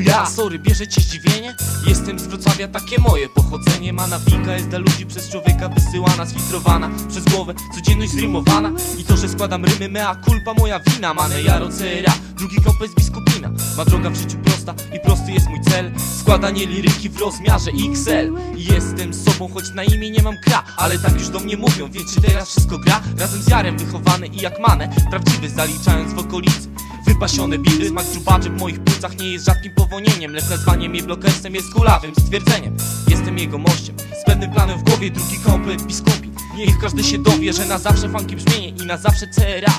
ja. Sorry, bierze cię zdziwienie? Jestem z Wrocławia, takie moje pochodzenie. Mana wika jest dla ludzi przez człowieka wysyłana Sfiltrowana przez głowę, codzienność zrymowana I to, że składam rymy, mea culpa, moja wina Manę Jaro CRA, drugi komplex biskupina. Ma droga w życiu prosta i prosty jest mój cel. Składanie liryki w rozmiarze XL jestem sobą, choć na imię nie mam kra Ale tak już do mnie mówią, czy teraz wszystko gra? Razem z Jarem wychowany i jak manę Prawdziwy zaliczając w okolicy Wypasione bity, smak czubaczy w moich płucach nie jest rzadkim powonieniem. Lecz nazwanie mnie blokersem jest kulawym stwierdzeniem. Jestem jego mościem, z pewnym planem w głowie Drugi komplet biskupi. Niech każdy się dowie, że na zawsze funky brzmienie I na zawsze CRA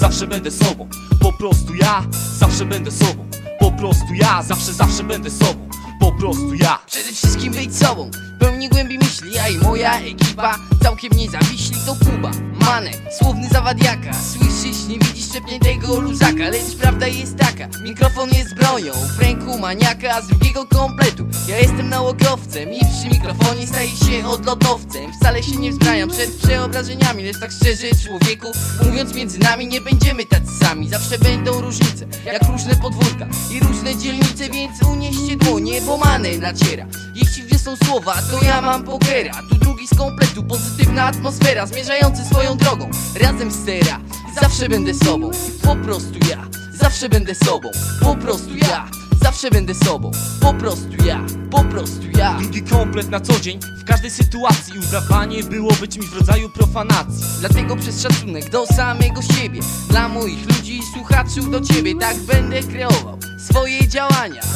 Zawsze będę sobą, po prostu ja Zawsze będę sobą, po prostu ja Zawsze, zawsze będę sobą, prostu ja. Przede wszystkim być sobą, pełni głębi myśli Ja i moja ekipa, całkiem niezawiśli to Kuba Mane, słowny zawadiaka Słyszysz, nie widzisz szczepniętego luzaka Lecz prawda jest taka, mikrofon jest bronią W ręku maniaka z drugiego kompletu. Ja jestem nałogowcem i przy mikrofonie staję się odlotowcem. Wcale się nie wzbraniam przed przeobrażeniami Lecz tak szczerze człowieku, mówiąc między nami Nie będziemy tacy sami, zawsze będą różnice Jak różne podwórka i różne dzielnice Więc unieście dłonie, bo mane naciera. Jeśli wiosną słowa, to ja mam pokera. Tu drugi z kompletu, pozytywna atmosfera Zmierzający swoją drogą, razem z sera Zawsze będę sobą, po prostu ja Zawsze będę sobą, po prostu ja Zawsze będę sobą, po prostu ja Po prostu ja. Drugi komplet na co dzień, w każdej sytuacji Udawanie byłoby czymś w rodzaju profanacji. Dlatego przez szacunek do samego siebie Dla moich ludzi i słuchaczy do ciebie Tak będę kreował swoje działania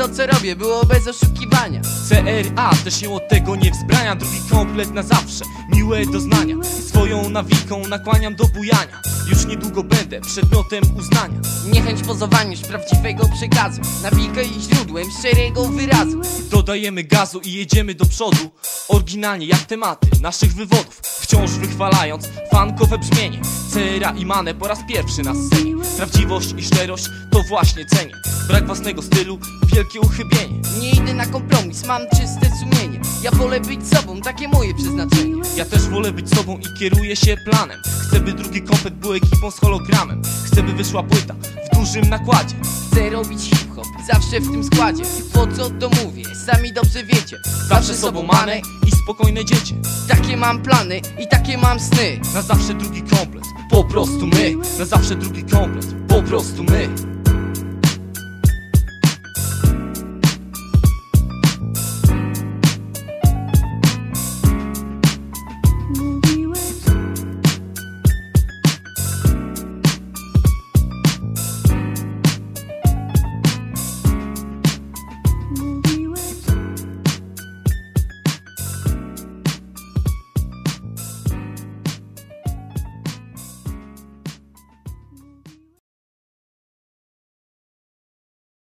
to co robię było bez oszukiwania. CRA też się od tego nie wzbrania Drugi komplet na zawsze, miłe doznania. Swoją nawiką nakłaniam do bujania Już niedługo będę przedmiotem uznania. Niechęć pozowania już prawdziwego przekazu Nawika i źródłem szczerego wyrazu. Dodajemy gazu i jedziemy do przodu. Oryginalnie jak tematy naszych wywodów Wciąż wychwalając fankowe brzmienie. CRA i Mane po raz pierwszy na scenie. Prawdziwość i szczerość to właśnie cenię Brak własnego stylu, wielkie uchybienie. Nie idę na kompromis, mam czyste sumienie. Ja wolę być sobą, takie moje przeznaczenie. Ja też wolę być sobą i kieruję się planem. Chcę by drugi komplet był ekipą z hologramem. Chcę by wyszła płyta dużym nakładzie. Chcę robić hip-hop, zawsze w tym składzie. Po co to mówię, sami dobrze wiecie. Zawsze sobą manę i spokojne dziecię Takie mam plany i takie mam sny. Na zawsze drugi komplet, po prostu my. Na zawsze drugi komplet, po prostu my